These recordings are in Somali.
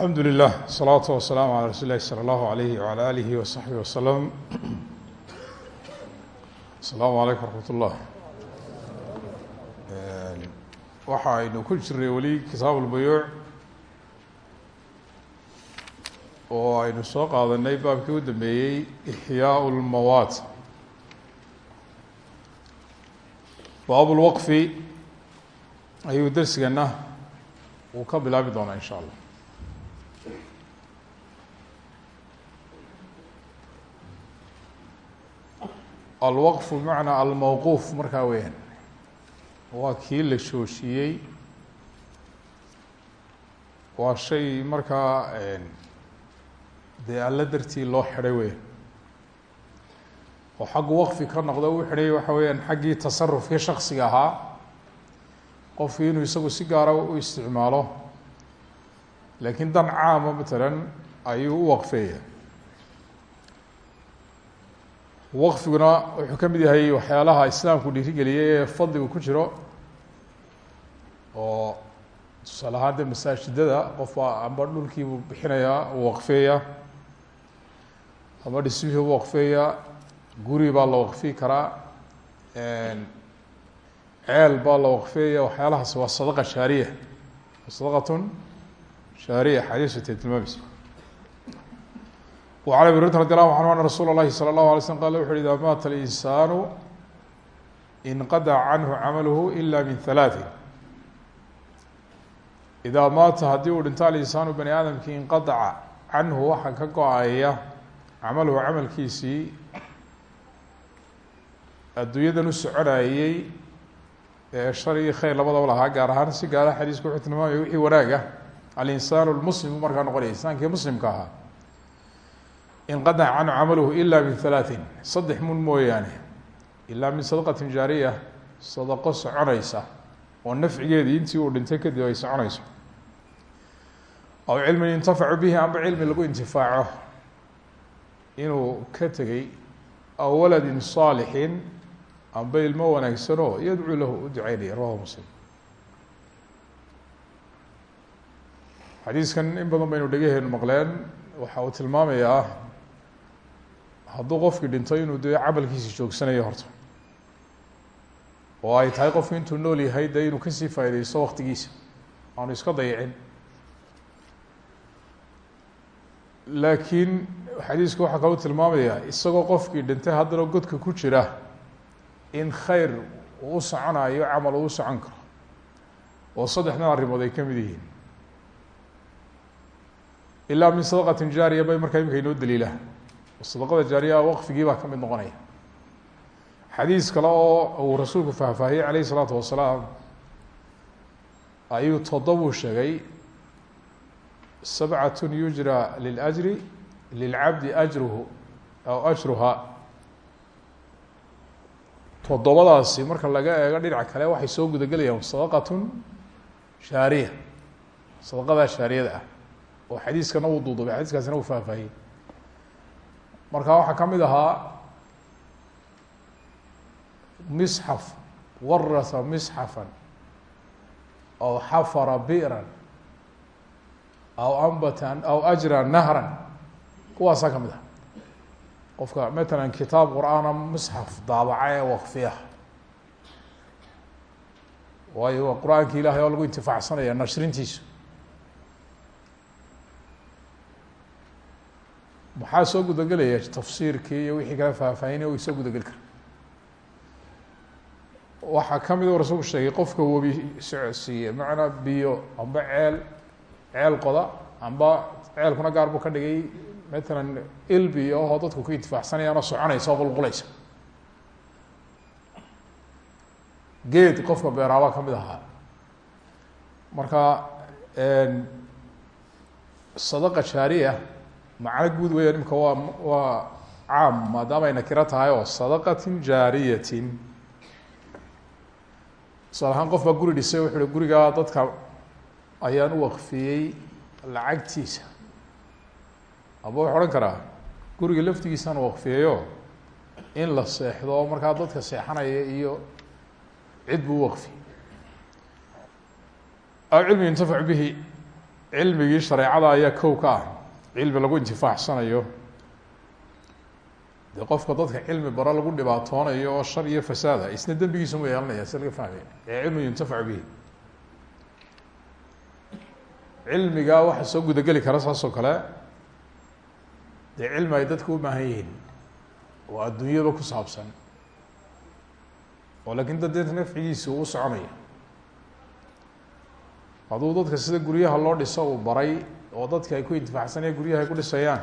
alxamdu lilah asalaatu wasalaamu calaa rasuuli lahi salى allahu alayhi wala alihi wasaxbihi wasalam asalaamu calaykum waraxmat ullah waxa aynu ku jirnay weli kitaab ulbayuuc oo aynu soo qaadanay baabkii u dambeeyey ixyaau lmawaat baab lwaqfi ayuu dersigana uu ka bilaabi doonaa in sha allah alwaqfu bimacnaa almawquuf markaa weyaan waa kii la shooshiiyey waa shay markaa dee alla dartii loo xidhay weyan oo xaggu waqfi ka noqdo u xidhay waxa weeyaan xaggii tasarufkii shaksiga ahaa. Qofkii inuu isagu si gaara u isticmaalo. Laakiin dan caama matalan ayuu u waqfeeya waqfiguna wuxuu ka mid yahay waxyaalaha islaamku dhiirigeliyay ee fadligu ku jiro oo tusaale ahaan de masaajidada qofbaa amba dhulkiibuu bixinayaa uu waqfeeya ama dhismihii u waqfeeya guri baa la waqfi karaa ceel baa la waqfeeya waxyaalahaas waa sadaqa shaariya sadaqatun shaariya xadiisatay tilmaamaysa وعن أبي هريرة رضي الله عنه أن رsuuل الlahi صلى الله عليه وسلم qال وxu ui إdا mاt الإنسان انqطع عanه cmlه إlا min ثaلاثi إdaa maata haddii uu dhinto alinsaanu bani aadamkii inqaطca canhu waxa ka go-aya camaluhu camalkiisii adduunyadan u soconayey ee shar iyo khayr labadaba lahaa gaar ahaan si gaara xadiisku wuxuu tilmaamaya wixii wanaaga alinsaan اlmuslim u markaa noqonaya insaankii muslimka ahaa inqadac canhu camaluhu ila min halaaثin saddex mun mooyaane ilaa min sadaqati jaariya sadaqo soconaysa oo nafcigeedii intii uu dhintay kadib ay soconayso aw cilmin intafacu bihi amba cilmi lagu intifaaco inuu ka tegey aw waladin saalixin amba ilmo wanaagsanoo yadcuu lahu u duceynaya rawahu muslim xadiiskan in badan baynu dhegaheenu maqleen waxa uu tilmaamayaa hadduu qofkii dhinto inuu dee camalkiisi joogsanayo horta. Oo ay tahay qofku intuu nool yahay dee inuu ka sii faaideysto waktigiisa aanu iska dayicin. Laakiin xadiisku waxaa kaloo tilmaamaya isagoo qofkii dhintay haddana godka ku jira in khayr uu soconayo camal uu u socon karo. Oo saddexdan arrimood ay ka mid yihiin. Ilaa min sadaqatin jaariya bay markaa imika inoo daliila sadaqada jaariya waqfigii baa ka mid noqonaya. Xadiis kale oo uu rasuulku faahfaahiyey calayh isalaatu wasalaam ayuu toddobuu sheegay sabcatun yujra liljri lilcabdi ajruhu aw ajruha. Toddobadaasi marka laga eego dhinaca kale waxay soo gudagelayaan sadaqatun shaariya sadaqadaa shaariyada ah oo xadiiskana uu duudubay xadiiskaasina uu faahfaahiyey marka waxaa ka mid ahaa misxaf warasa misxafan aw xafara bi'ran aw ambatan aw ajra nahran kuwaasaa ka mid ah. Qofka matalan kitaab qur'aana misxaf daabaca ee waqfiya waayo waa ilahay oo lagu intifaacsanaya nashrintiisu maxaa soo gudagelaya tafsiirkii iyo wixii kala faahfaahinay o soo gudageli kara waxaa ka mid u rasuulku sheegay qofka webi socodsiiye macnaa biyo amba ceel ceel qoda amba ceelkuna gaar buu ka dhigay. Matalan ilbi oho dadku ku intifaacsanayaanoo soconaysa oo qulqulaysa geed qofka beeraabaa ka mid ahaa. Marka sadaqa jaariya macno guud weeyaan imika waa waa caam maadaama ay nakiro tahay oo sadaqatin jaariyatin. Tusaale qof baa guri dhisay wuxu uhi gurigaa dadka ayaan u waqfiyey lacagtiisa. Aba wuxu odhan karaa guriga laftigiisaan waqfiyeyo in la seexdo markaa dadka seexanaya iyo cid buu u waqfiyey aw cilmi yuntafacu bihi cilmigii shareecada ayaa kow ka ah cilmi lagu intifaacsanayo. Dee qofka dadka cilmi baro lagu dhibaatoonayo oo shar iyo fasaada isna dembigiisa mu yeelanaya si laga fahmay ee cilmi yuntafacu bihi. Cilmiga waxaa soo gudageli kara saas kale dee cilmi ay dadku u baahan yihiin oo adduunyada ku saabsan. Oo laakiin dad deeta nafcigiisa uu soconaya. Hadduu dadka sida guryaha loo dhiso uu baray oo dadka ay ku intifaacsanaya guryaha ay ku dhisayaan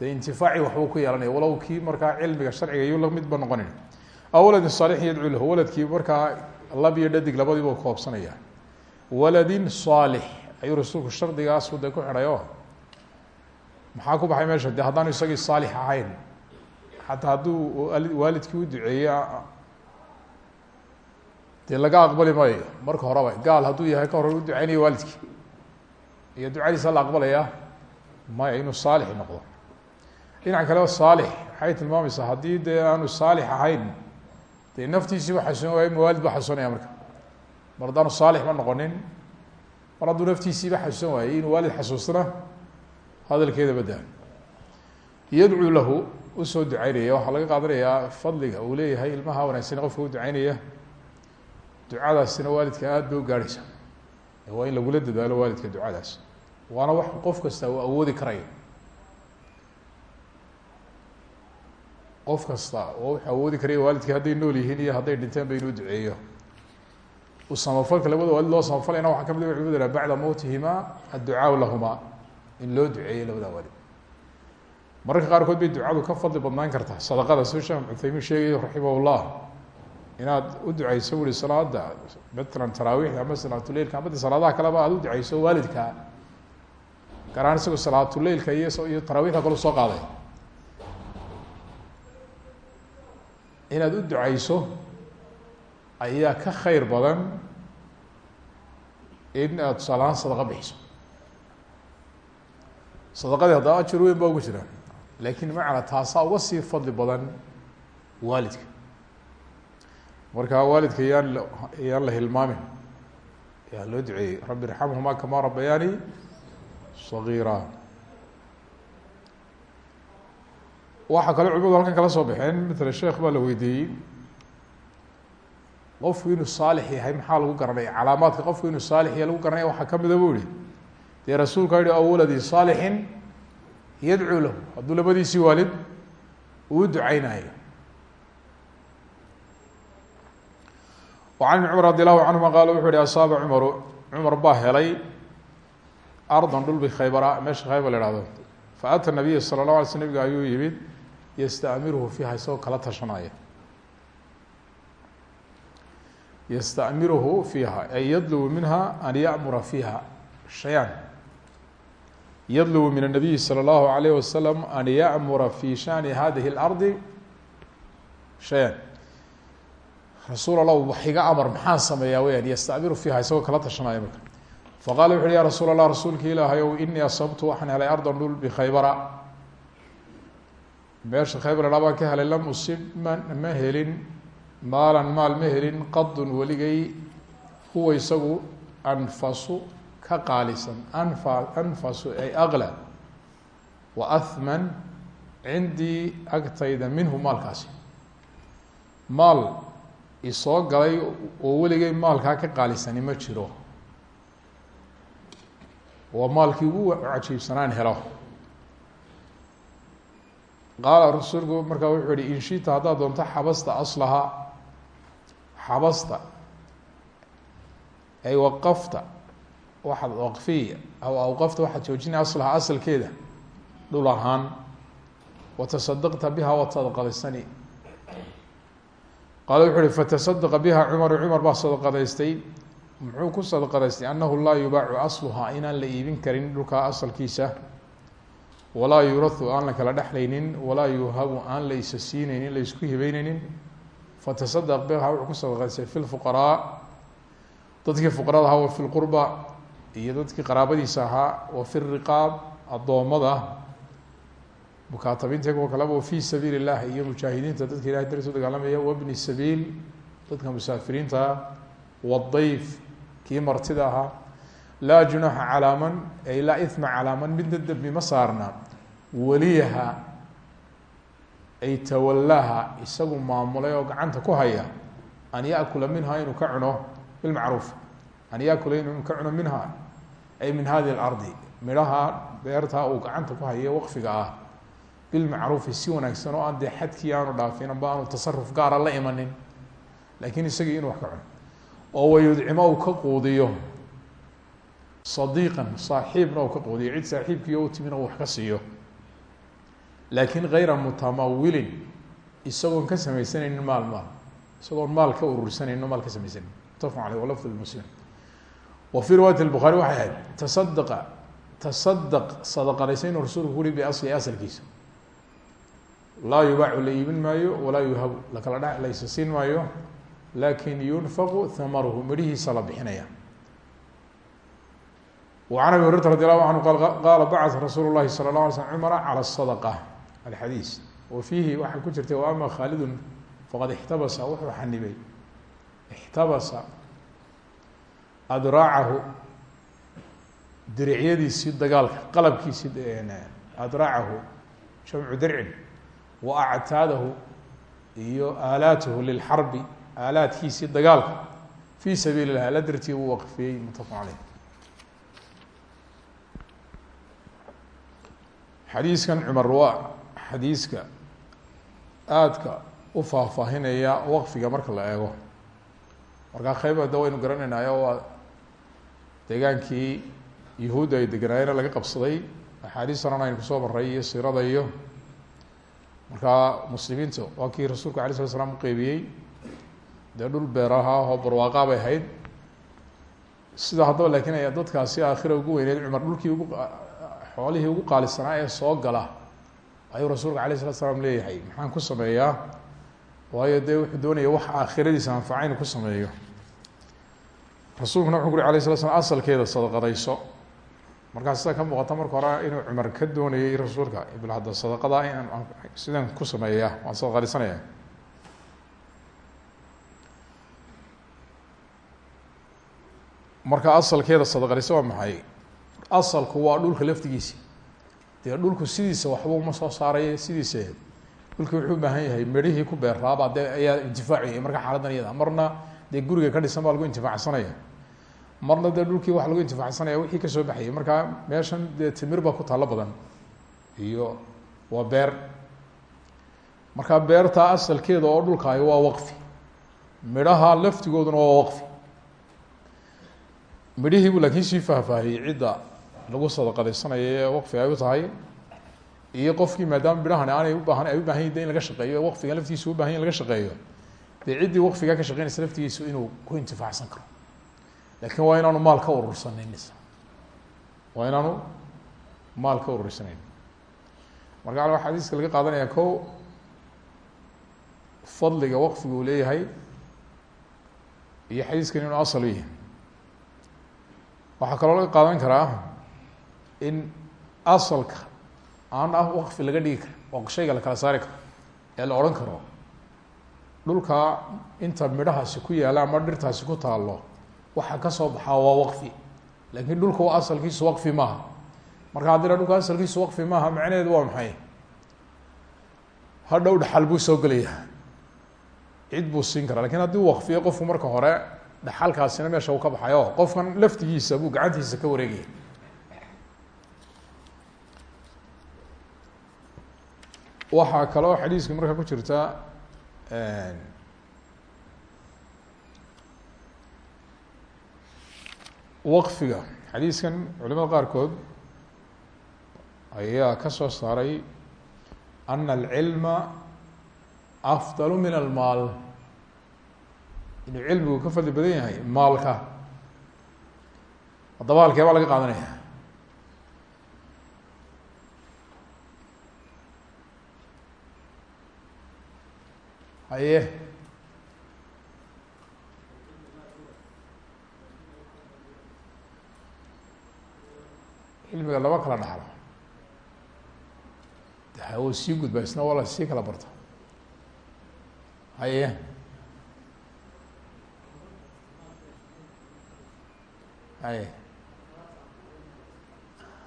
dee intifaaci waxbuu ku yeelanaya walow kii markaa cilmiga sharciga iyo lamidba noqonin. Aw waladin saalixin lahu waladkii markaa lab iyo dhadig labadiiba koobsanaya waladin saalix ayuu rasuulku shardigaasu dee ku xidhay maxaa ku baxay meesha? De haddaanu isagii saalix ahayn xataa hadduu waalidkii u duceeyo dee laga aqbali maayo? Marka horeba gaal hadduu yahay ka hor u duceynayo waalidkii iyo ducadiisa la aqbalaya maya inuu saalix noqdo. Dhinaca kaleo saalix waxay tilmaamaysaa haddii dee aanu saalix ahayn dee naftiisiiba xasuun waaya mawaalid baa xasuunaya marka. Mar haddaanu saalix ma noqonin mar hadduu naftiisiiba xasuusan waayey inuu waalid xasuustana hadalkeeda badaa yadcuu lahu u soo ducaynaya waxaa laga qaadanayaa fadliga uu leeyahay ilmaha wanaagsan qofka u ducaynaya ducadaasina waalidka aada bay u waa in lagula dadaalo waalidka ducadaas. Waana wax qof kasta uu awoodi karayo. Qof kasta oo wuxuu awoodi karaya waalidka hadday nool yihiin iyo hadday dhinteen ba inuu duceeyo. Samafalka labada waalid loo samafalayna waxaa ka mid a culimadu bacda mowtihima adducaau lahuma in loo duceeyo labada waalid. Mararka qaarkood bay ducadu ka fadli badnaan kartaa. Sadaqada suu sheekh cuthaymiin sheegayo inaad u duceyso uri salaada matalan taraawiixda ama salaatuleilka ama salaadaha kaleba aad u duceyso waalidka. Gaar ahaan isagoo salaatuleilka iyo iyo taraawiixda kalu soo qaaday. Inaad u duceyso ayaa ka khayr badan in aad tusaalahaan sadaqa bixiso. Sadaqadii haddaba ajir weyn baa ugu jira laakin macna taasaa uga sii fadli badan waalidka marka waalidka yaan yaan la hilmaamin. Yaa loo duceeyey rabbi irxamhuma kama rabayaani sagiira. Waxaa kaloo culimadu halkan kala soo baxeen matala sheekh baa la weydiiyey qofku inuu saalix yahay maxaa lagu garanaya? Calaamaadka qofku inuu saalix yahay lagu garanaya waxaa kamida bu ihi dee rasuulka yihi aw waladi saalixin yadcuu lahu. Hadduu labadiisii waalid uu duceynayo وعن بن cمر رضي الله عنهma qال wuxu hi aصاaب cمر cمar baa helay arضan dhul bkhaybra meesha khaybar la hahdo faأtى النabiy salى الlaه alay sl nabga ayuu yimid ystأmirhu fiiha isagoo kala tashanaya ystأmirhu fiiha ay yadlbu minha an yأmura fiiha شhayان yadlbu min النabiyi slى الlahu عalيه waslم an yأmura fi شhأni hadihi الأrضi شhayان rasuul allah wax iga amar maxaan sameeyaa weyaan yastamiru fiiha isagoo kala tashanaya marka. Faqala wuxu uhi ya rasuul allah rasuulka ilaahay ow inii asabtu waxaan helay ardan dhul bikhaybara meesha khaybar dhaa baan ka helay lam usib ma ma helin maalan maal ma helin qadun weligay huwa isagu anfasu ka qaalisan anfa anfasu ay aqla wa ahman cindii agtayda minhu maalkaasi. Maal isoo galay oo weligay maalkaa ka qaalisani ma jiro. Waa maalkii ugu cajiibsanaan helo. Qaala rasuulku markaa wuxuu yihi in shita haddaad doonto xabasta aslaha xabasta ay waqafta waxaad waqfiya aw awqafta waxaad joojinaya aslaha asalkeeda dhul ahaan watasadaqta biha waad sadaqadaysani qaala wuxu uhi fatasadqa biha cumaru. Cumar baa sadaqadaystay muxuu ku sadaqadaystay annahu laa yubaacu asluhaa inaan la iibin karin dhulkaa asalkiisa. Walaa yurahu aan la kala dhexlaynin walaa yuhabu aan la isa siineynin la isku hibeyneynin fatasadaq biha wuxuu ku sadaqadaystay fi lfuqaraa dadkii fuqarada ahaa wa fi lqurba iyo dadkii qaraabadiisa ahaa wa fi riqaab addoommada mukaatabiinta kuwa kaleba fi sabiili اllah iyo mujaahidiinta dadka ilahay dartiis u dagaalamaya wabni sabiil dadka musaafiriinta wadayf kii martida ahaa. Laa junaxa calaa man ay laa ima calaa man midna dembi ma saarna. Waliyaha ay tawallaaha isagu maamulay oo gacanta ku haya an yaakula minha inuu ka cuno bilmacruuf an yaakula inuu ka cuno minha ay min hadi اlardi midhaha beertaa uu gacanta ku haye waqfiga ah bilmacruufi si wanaagsan oo aan dee xadkii aanu dhaafin amba aanu tasaruf gaara la imanin laakiin isagii inuu wax ka cuno oo wayudcimo uu ka quudiyo sadiiqan saaxiibna uu ka quudiyo cid saaxiibkiiyo u timina uu wax ka siiyo laakin gayra mutamawilin isagoon ka sameysanaynin maal maal isagoon maal ka urursanayno maal ka samaysanin mutafaq aleyh walafd muslim wa fii riwaayat الbukhaari waxay ahayd tasadaqa tasadaq sadaqanaysa inuu rasuulku kuri biasli asalkiisa laa yubaacu la iibin maayo walaa yuhabu lakala dha laysa siin maayo lakin yunfaqu hamaruhu midhihiisa la bixinaya وعn abi hurayra radi allahu anhu qaala bacث rasuul الlahi salى الlaه alay slm cmra calى الصadqة alxadiis wa fiihi waxaa ku jirtay wa ama khaalidun faqad ixtabasa wuxuu xanibay ixtabasa adraacahu diricyadiisii dagaalka qalabkiisii adraacahu jamcu dircin wa actaadahu iyo aalaatahu lilxarbi aalaadkiisii dagaalka fii sabiil اlah ala dartii uu waqfiyey mutafaq caleyh xadiiskan cumar waa xadiiska aadka u faahfaahinaya waqfiga marka la eego. Markaa qeyb hadda waynu garanaynayo waa deegaankii yahuudda ay deganaayeen laga qabsaday. Axaadiis horan aynu ku soo maray iyo siirada iyo markaa muslimiinta waa kii rasuulku alay slat slam uqeybiyey dee dhul beeraha oo barwaaqaa bay ahayd. Sida haddaba laakiin ay dadkaasi aakhira ugu weyneyd cumar dhulkii ugu xoolihii ugu qaalisanaa ee soo gala ayuu rasuulka alayh slat slam leeyahay. Maxaan ku sameeyaa? Waayo dee wuxuu doonaya wax aakhiradiisa anfaca inu ku sameeyo. Rasuulkuna wuxuu ku uri alayh slat slam asalkeeda sadaqadayso markaa sida ka muuqata marka hore inuu cumar ka doonayay rasuulka bal hadda sadaqada inaan sidan ku sameeya waan sadaqadaysanaya marka asalkeeda sadaqadayso waa maxay? Asalku waa dhulka laftigiisi dee dhulku sidiisa waxba uma soo saaraya sidiisa dhulki wuxuu ubaahan yahay medhihii ku beeraaba dee ayaa intifaaciyay marka xaaladan iyada marna dee guriga ka dhisan baa lagu intifaacsanaya marna dee dhulkii waxa lagu intifaacsanaya wixii ka soo baxayay. Markaa meeshan dee timir baa ku taalo badan. Iyo waa beer. Markaa beerta asalkeeda oo dhulkaay waa waqfi. Midhaha laftigooduna waa waqfi. Midhihii buu laakiin sii faahfaahiyey cidda lagu sadaqadaysanayo ee waqfi ay u tahay. Iyo qofkii maadaama midhahan aanay ubaahan ay u baahan yihiin de in laga shaqeeyo waqfiga laftigiisa u baahan ya in laga shaqeeyo. Dee ciddii waqfigaa ka shaqeynaysa laftigiisu inuu ku intifaacsan karo laakiin waa inaanu maal ka urursaneyn waa inaanu maal ka urursanayn marka a xadiiska laga qaadanaya ko fadliga waqfiga uu leeyahay iyo xadiiskan inuu asal u yahay. Waxaa kaloo laga qaadan karaa in asalka aan ah waqfi laga dhigi karo oo shayga la kala saari karo ee la odhan karo dhulka inta midhahaasi ku yaalla ama dhirtaasi ku taallo waxa ka soo baxaa waa waqfi. Lakin dhulka asalkiisu waqfi maaha. Marka haddina dhulka asalkiisu waqfi maaha macnaheedu waa maxay? Hadhow dhaxal buu soo gelaya. Cid buu siin karaa. Lakin haddii waqfiyo qofku marka hore dhaxalkaasina meesha uu ka baxayo qofkan laftigiisa buu gacantiisa ka wareegaya. Waxaa kaloo xadiiska markaa ku jirta waqfiga. Xadiiskan culimada qaarkood ayaa ka soo saaray ana alcilma afdalu min almaal. Inuu cilmigu ka fadli badan yahay maalka. Haddaba halkee baa laga qaadanaya? Haye ilmiga laba kala dhaxlo. Daawo sii gudba isna waa sii kala barto. Haye. Haye.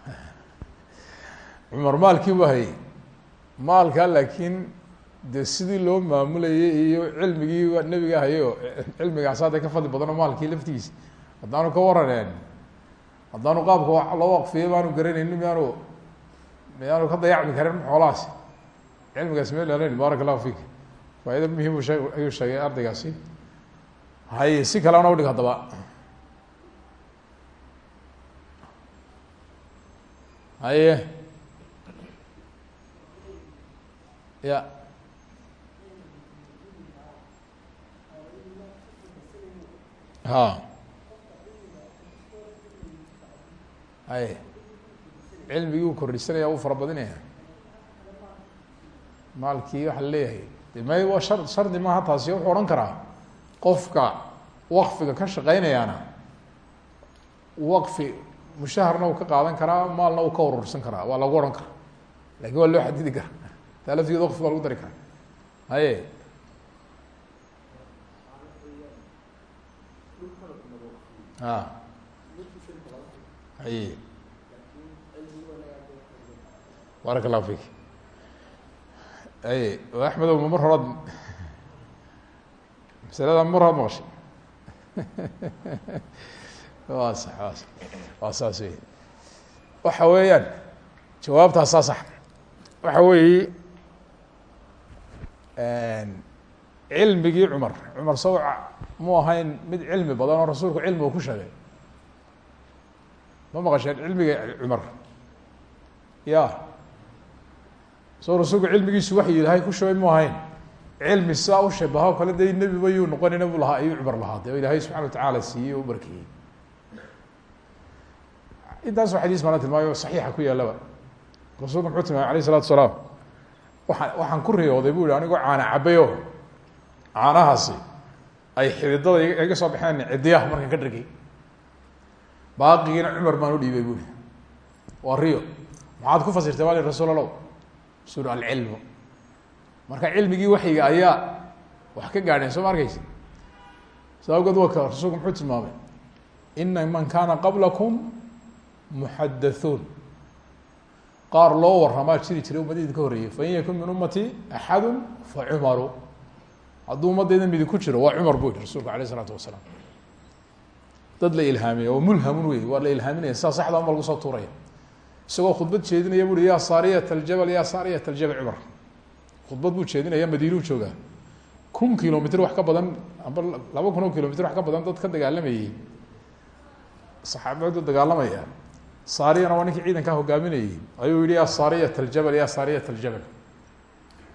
Cumar maalkii bu hayay maalka laakiin de sidii loo maamulayay iyo cilmigii nebiga hayayo cilmigaas hadda ka fadli badano maalkii laftigiisa haddaanu ka waraneen haddaanu qaabka loo waqfiyay maanu garanayni miyaanu miyaanu ka dayacmi karin xoolahaasi cilmigaas meel lalen barak allahu fik faaida muhiim shee ayuu sheegay ardaygaasi. Haye si kalena udhig haddaba. Haye ya. Ha haye cilmigii u kordhisanaya u fara badinaya. Maalkii waxaa leeyahay. De may waa shar shardi maaha taasi wuxuu odhan karaa. Qofka waqfiga ka shaqeynayaana waqfi mushaharna uu ka qaadan karaa maalna uu ka urursan karaa waa lagu odhan karaa. Lakin waa loo xadidi karaa. Taa laftigeed waqfi waa lagu dari karaa. Haye. A haye barak allahu fik. Ay axmedow ma mar horaad masalada mar horaad maqashay wa sax wa sax waa saas wey waxa weeyaan jawaabtaas saa sax. Waxa weeye cilmigii cumar. Cumar sawca mu ahayn mid cilmi badan oo rasuulku cilmi ku sheegay ma maqasheen cilmiga cumar ya soo rasuulku cilmigiisu waxay ilahay ku shubay mu ahayn cilmi sidaa u shabaha o kale de nebiba yuu noqonayna bu lahaa ayuu cumar lahaa de o ilaahay subxana watacaala siiyey o u barkeeyey intaasoo xadiis baana tilmaayo saxiixa ku yaalaba rasuulku muxuu tilmaamay alayh isalatu salaam waxaan waxaan ku riyooday bu yihi anigoo caana cabayo caanahaasi ay xididada iga soo baxeen cidiyaha markaan ka dhargay baaqigiina cumar baan u dhiibay buri waa riyo maxaad ku fasirtay wali rasuul allow sur alcilmu marka cilmigii waxyiga ayaa wax ka gaadheen soo ma arkeysa saa rasuulku muxuu tilmaamay ina man kana qablakum muxadathuun qaar loo waramaa jiri jiray ummadda idinka horreeyey fain yakun min ummati axadu fa cumaru. Hadduu ummadayda midi ku jiro waa cumar bu yihi rasulku alayh isalaatu wasalaam dad la ilhaamiya oo mulhamun wey waa la ilhaaminaya sidaa saxda uma lagu soo tuuraya. Isagoo khudbad jeedinaya bui ya saariyat aljabal ya saariyat aljabal cumar. Khudbad buu jeedinaya madiinuu joogaa. Kun kilomitr wax ka badan amba laba kun wax ka badan dad ka dagaalamayey saxaabadu dagaalamaya. Saariyana waa ninkii ciidankaa hogaaminayey ayuu yihi ya saariyat aljabal ya saariyat aljabal.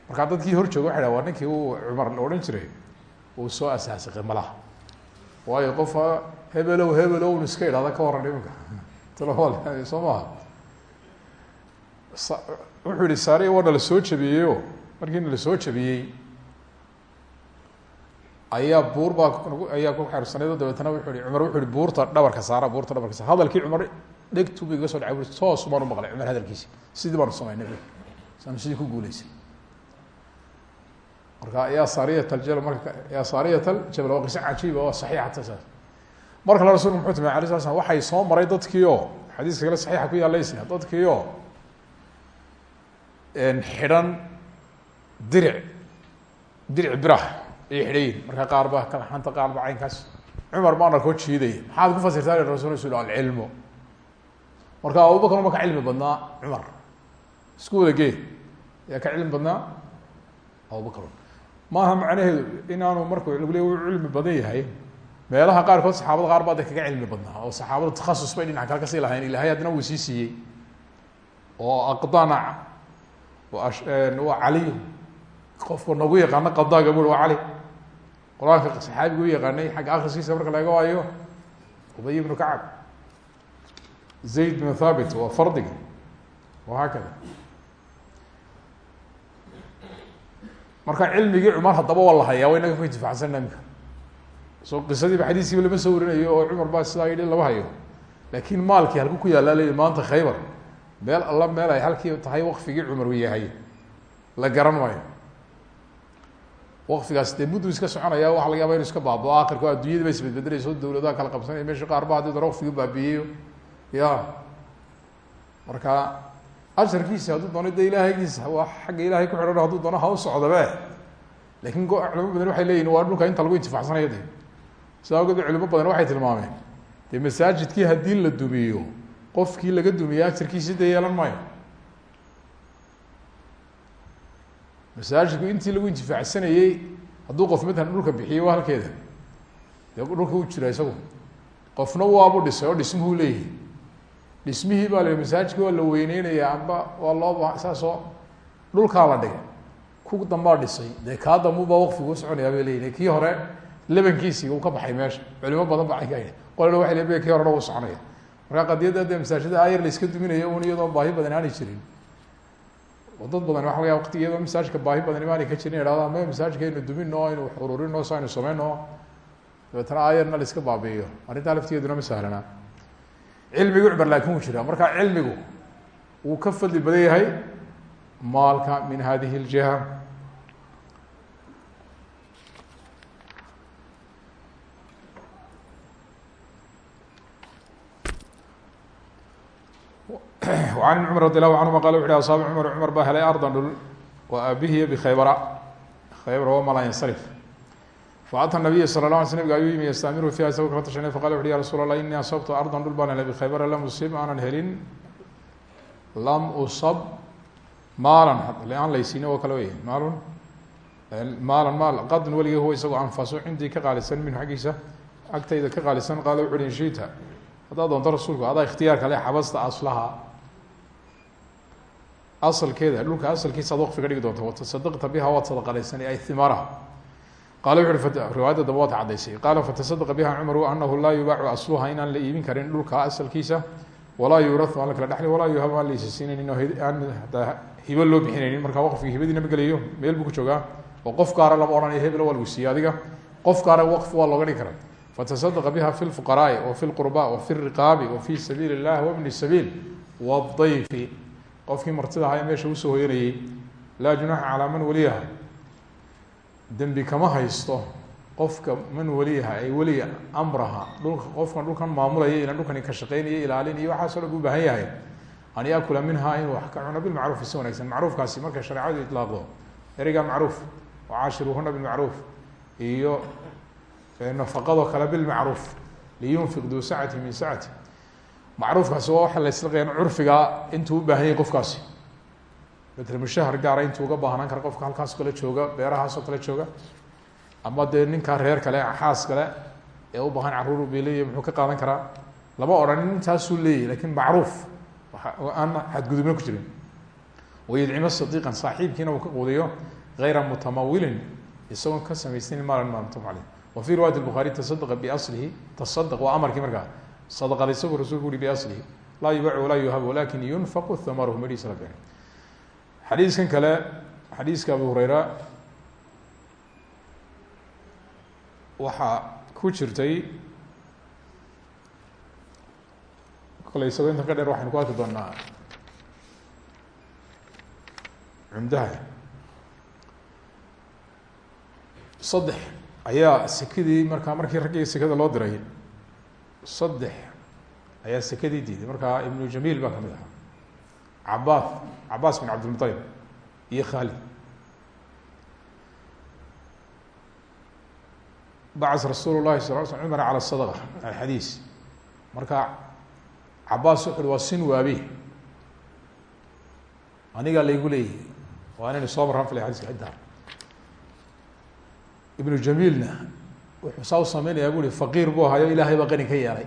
Markaa dadkii hor jooga ninkii uu cumar la soo asaasiqay malaha waayo qofa hebelow hebelow iska idhahda ka waran iminka. Tl soo maha wuxuu yihi saariya waa na la soo jabiyeyoo markii na la soo jabiyey ayaa buur baa ayaa ku xeersanayd o dabeetana wuxuu yihi cumar wuxu yihi buurta dhabarka saara buurta dhabarka saara. Hadalkii cumar dhegtu ba iga so dhacay bui toos u maqlay cumar hadalkiisi sidii baanu samaynay saanu sidii ku guuleysay marka ya saariyat aljabal marka ya saariyat aljabal waa qiso cajiiba oo saxiixata saas. Mar kale rasulku muxuu tilmay alay waxay soo maray dadkii oo xadiiska kale saxiixa ku yaalaysa dadkii oo xidhan diric diric birah ayay xidhayiin marka qaar ba kalaxanta qaar ba caynkaas. Cumar baana koo jiidaya maxaad ku fasirtaa rasul rasul alcilmu marka abubakar uma ka cilmi badnaa cumar. Isku wada gee. Ka cilmi badnaa abubakar maaha macnaheedu inaanu markuu cilmi badan yahay meelaha qaarkood saxaabada qaar baa de kaga cilmi badnaa oo saxaabadu takhasus bay dhinac kale ka sii lahayn ilahay haddana wuu sii siiyey. Oo aqdanac waa caliy qofka nagu yaqaano qadaaga bui waa cali. Qur'aanka saxaabiga u yaqaanay xagga akriskiisa marka laga waayo ubay ibnu kacab. Zayd bnu thabit waa fardiga. Wahaakada marka cilmigii cumar haddaba waa la hayaa wa inaga ku intifacsanna imika so qisadiiba xadiiskiiba lama soo warinayo oo cumar baa sidaa yidhi lama hayo. Laakin maalkii halku ku yaallaa la maanta khaybar. Meel alla meel ay halkii tahay waqfigii cumar u yahay. La garan maayo waqfigaas dee muddu iska soconaya waxa laga yaba inu iska baabao akhirko addunyadii ba isbedbedelayso dawladaha kala qabsanaya. Mesha qaar ba haddii dana waqfigi baabiyeyo ya marka asharkiisi hadduu doono de ilaahaygiisa waa xagga ilaahay ku xidhan hadduu doono ha u socdabe laakiin culimo badan waxay leyihin waa dhulka inta lagu intifacsanaya de sida awgeed culimo badan waxay tilmaameen dee masaajidkii haddii la dumiyo qofkii laga dumiyey ajarkiisi de yeelan maayo. Masaajidku intii lagu intifaacsanayey hadduu qof matalan dhulka bixiyo halkeeda. Dee dhulka u jira isagu. Qofna waabu dhisay oo dhismuhu leeyihi dhismihii baa la masaajidka waa la weyneynaya amba waa loo saasoo dhulkaa la dhigay. Ku dambaa dhisay. Dee kaa dambuba waqfigu usoconayaa bay leyihin kii hore lebankiisii uu ka baxay meesha. Culimo badan ba ka qolana waa le kii horena u soconaya. Markaa qadiyadda dee masaajida ayar la duminayo un iyadoo baahi badan aanay jirin. Dad badan waxa laga wati iyadoo masaajidka baahi badan imaanay ka jirin ihahda ma masaajidka aynu dumin o aynu ururin o so aynu sameyn o dabeetana ayarna la baabi'iyo. Arrintaa laftigeeduna ma sahlana cilmigu cumar laakin wuu jira marka cilmigu wuu ka fadli badan yahay maalka min hadihi اljiha an cumar radi allahu canhuma qala wuxu hi asaabi cumar cumar baa helay ardan dhul wa aabihiya bikhaybara khaybar wa faata nabiya sala la alay nabga ayuu yimi yastamiru fiha isagoo kala tashanay faqala wuxu ya rasuul allah inii asabtu ardan dhul baan helay bikhaybara lam usib aanan helin lam usab maalan aan laysiini oo kale wey maalun maalan maal qadn weligay huwa isagoo anfaso cindii ka qaalisan minhu xaggiisa agtayda ka qaalisan qaala wuxu uhi in shita haddaa doonto rasuulku adaa ikhtiyaarka le xabasta aslaha asalkeeda dhulka asalkiisa ad waqfi ka dhigi doonta watasadaqta biha waad sadaqalaysanay ay himaaraha qala wuxu riwaayadda daba waad caddaysay qaala fatasadaqa biha cumru anahu laa yubaacu asluha inaan la iibin karin dhulka asalkiisa walaa yuurahu aan la kala dhexli walaa yuhabu aan la isisiinaynin oo aan hibo loo bixinaynin markaa waqfigi hibadiina ma gelayo meel buu ku joogaa oo qof gaara lama odhanayo hebel waa lagu siiye adiga qof gaara waqfi waa looga dhigi kara fatasadaqa biha fi lfuqaraai wa fi lqurba wa fi riqaabi wa fi sabiili illah wabni sabiil wadayfi qofkii martida ahaa ee meesha u soo hoyanayey laa junaxa calaa man waliyaha dembi kama haysto qofka man waliyaha ay weliya amraha dhulka qofkan dhulkan maamulaya ilan dhulkani ka shaqeynaya ilaalinaya waxaaso dhan u baahan yahay. An yaakula minha inuu wax ka cuno bilmacruufi si wanagsan macruufkaasi markay shareecadu itlaaqdo ereyga macruuf wacaashiruhuna bilmacruuf iyo nafaqado kale bilmacruuf liyunfiq duu sacati min sacati. Macruufkaasi waa waxa la islaqayan curfiga intuu u baahan yahay qofkaasi matala mushahar gaara intuu uga baahnaan kara qofka halkaasoo kale jooga beerahaasoo kale jooga ama dee ninkaa reer kale xaas kale ee u baahan carruur beleya muxuu ka qaadan karaa lama odhan intaasuu leeyahy laakiin macruuf aan xadgudubna ku jirin wayudcimo sadiiqan saaxiibkiina uu ka quudiyo gayra mutamawilin isagoon ka samaysanin maalan maalmutam aleyh wa fi riwayat buhaari tasadaqa biaslihi tasadaq waa amarkii markaa sadaqada isagoo rasulku uri biaslihi laa yubacu walaa yuhabu walakin yunfaqu thamaruhu been xadiiskan kale xadiiska abu hureyra waxaa ku jirtay kole isagoo intan ka dheer waxaynu ku arki doonaa cumdaha. Saddex ayaa sekadii markaa markii raggii sekada loo diray saddex ayaa sekadii diiday. Markaa ibnu jamiil baa ka mid ahaa cabaas cabaas bin cabdilmuطalib iyo khaalid bacas rasuul lahi sal sl cumar calى sadqa alxadiis marka cabaas wuxu uhi waa sin waabi. Anigaa laygu leeyahy waa inaynu soo marran filay xadiska cidda ibnu jamiilna wuxuu saa u sameynayaa bu uhi faqiir buu ahayo ilaahay baa qani ka yeelay.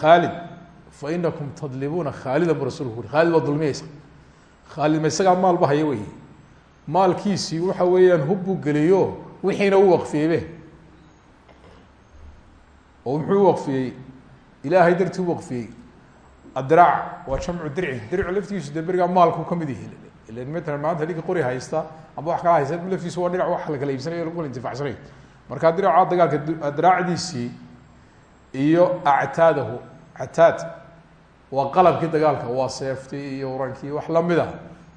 Khaalid fa inakum tadlibuuna khaalida bu rasulku uri khaalid waa dulmiyeysa khaalid ma isagaa maal ba haya wey maalkiisii waxa weeyaan hub buu geliyo wixiina u waqfiyeybe oo muxuu waqfiyey ilaahay dartii u waqfiyey adiraac waa jamcu dirci dircu laftigiisu dee berigaa maalku ka mid yihi ilan matalan maanta ninka qori haysta ama wax kala haysta laftiisu waa dhinac wax la kala iibsanayo lagu kala intifacsanayo marka diraca dagaalka adraacdiisii iyo actaadahu cataad waa qalabkii dagaalka waa seeftii iyo urankii wax la mid a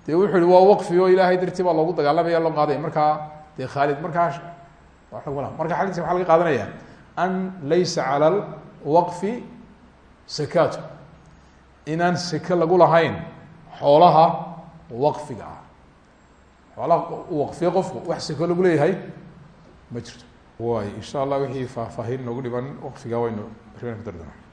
dee wuxu uhi waa waqfi oo ilaahay dartii baa dagaalamaya loo qaaday. Markaa dee khaalid markaa marka xadiiska waxaa laga qaadanaya an laysa cala lwaqfi sakaatu. Inaan seke lagu lahayn xoolaha waqfiga ah. Xoolaha qofku wax seko lagu leeyahay ma jirto. Way insha allah wixii faahfaahin noogu dhiban waqfiga waynu ribana ku